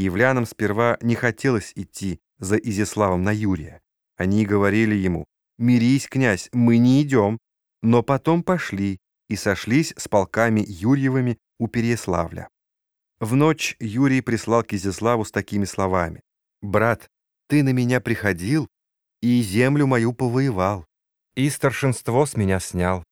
Киевлянам сперва не хотелось идти за Изяславом на Юрия. Они говорили ему «Мирись, князь, мы не идем», но потом пошли и сошлись с полками Юрьевыми у Переяславля. В ночь Юрий прислал к Изяславу с такими словами «Брат, ты на меня приходил и землю мою повоевал, и старшинство с меня снял.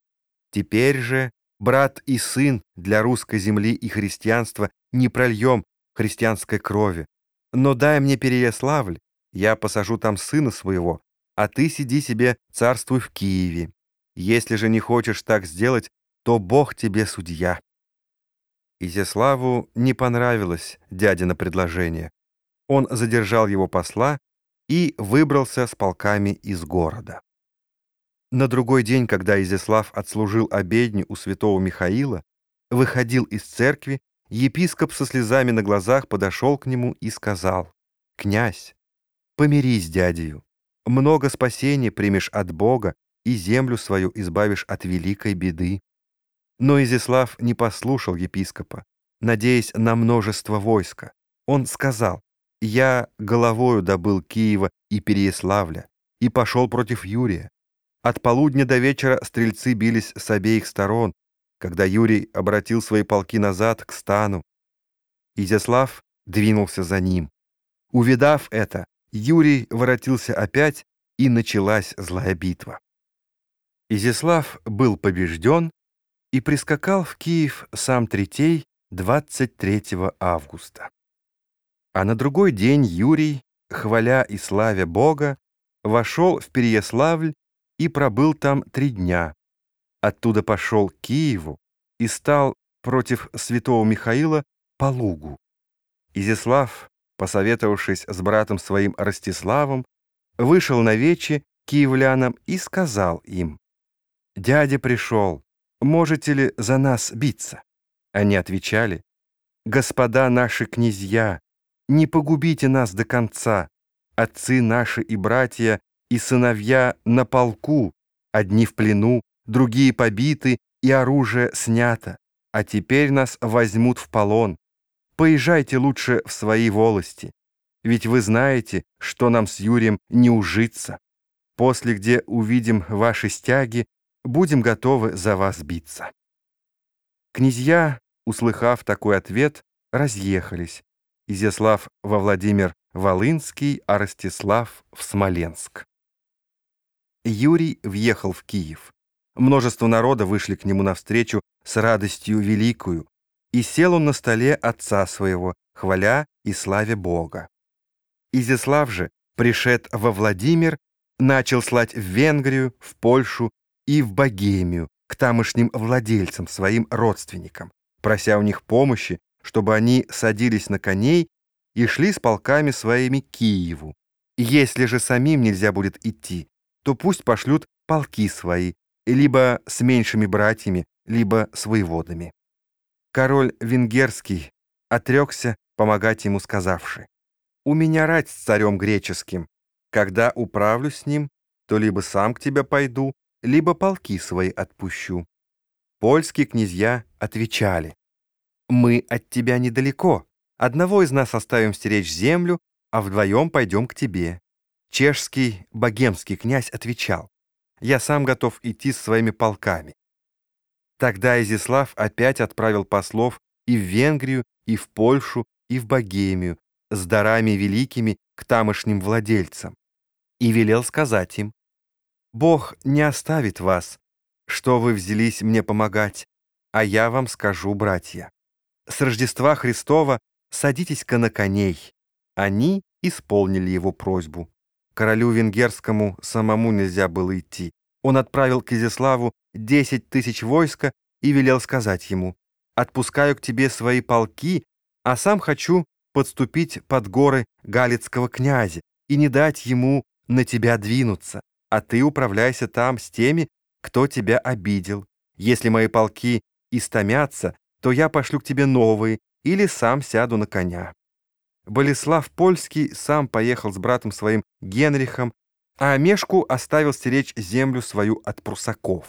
Теперь же, брат и сын, для русской земли и христианства не прольем христианской крови. Но дай мне Переяславль, я посажу там сына своего, а ты сиди себе, царствуй в Киеве. Если же не хочешь так сделать, то Бог тебе судья». Изяславу не понравилось дядино предложение. Он задержал его посла и выбрался с полками из города. На другой день, когда Изяслав отслужил обедню у святого Михаила, выходил из церкви, епископ со слезами на глазах подошел к нему и сказал, «Князь, помирись дядею, много спасения примешь от Бога и землю свою избавишь от великой беды». Но Изяслав не послушал епископа, надеясь на множество войска. Он сказал, «Я головою добыл Киева и Переяславля и пошел против Юрия. От полудня до вечера стрельцы бились с обеих сторон, когда Юрий обратил свои полки назад к стану. Изяслав двинулся за ним. Увидав это, Юрий воротился опять, и началась злая битва. Изяслав был побежден и прискакал в Киев сам Третей 23 августа. А на другой день Юрий, хваля и славя Бога, вошел в Переяславль и пробыл там три дня. Оттуда пошел к Киеву и стал против святого Михаила по лугу. Изяслав, посоветовавшись с братом своим Ростиславом, вышел на вече киевлянам и сказал им, «Дядя пришел, можете ли за нас биться?» Они отвечали, «Господа наши князья, не погубите нас до конца, отцы наши и братья и сыновья на полку, одни в плену, другие побиты и оружие снято, а теперь нас возьмут в полон. Поезжайте лучше в свои волости, ведь вы знаете, что нам с Юрием не ужиться. После, где увидим ваши стяги, будем готовы за вас биться». Князья, услыхав такой ответ, разъехались. Изяслав во Владимир Волынский, а Ростислав в Смоленск. Юрий въехал в Киев. Множество народа вышли к нему навстречу с радостью великую, и сел он на столе отца своего, хваля и славе Бога. Изяслав же, пришед во Владимир, начал слать в Венгрию, в Польшу и в Богемию к тамошним владельцам, своим родственникам, прося у них помощи, чтобы они садились на коней и шли с полками своими к Киеву. Если же самим нельзя будет идти, то пусть пошлют полки свои, либо с меньшими братьями, либо с воеводами. Король венгерский отрекся помогать ему, сказавши, «У меня рать с царем греческим. Когда управлюсь с ним, то либо сам к тебе пойду, либо полки свои отпущу». Польские князья отвечали, «Мы от тебя недалеко. Одного из нас оставим стеречь землю, а вдвоем пойдем к тебе. Чешский богемский князь отвечал, «Я сам готов идти с своими полками». Тогда Изяслав опять отправил послов и в Венгрию, и в Польшу, и в Богемию с дарами великими к тамошним владельцам и велел сказать им, «Бог не оставит вас, что вы взялись мне помогать, а я вам скажу, братья. С Рождества Христова садитесь-ка на коней». Они исполнили его просьбу. Королю венгерскому самому нельзя было идти. Он отправил к Изяславу десять тысяч войска и велел сказать ему, «Отпускаю к тебе свои полки, а сам хочу подступить под горы Галицкого князя и не дать ему на тебя двинуться, а ты управляйся там с теми, кто тебя обидел. Если мои полки истомятся, то я пошлю к тебе новые или сам сяду на коня». Болеслав Польский сам поехал с братом своим Генрихом, а Мешку оставил стеречь землю свою от прусаков.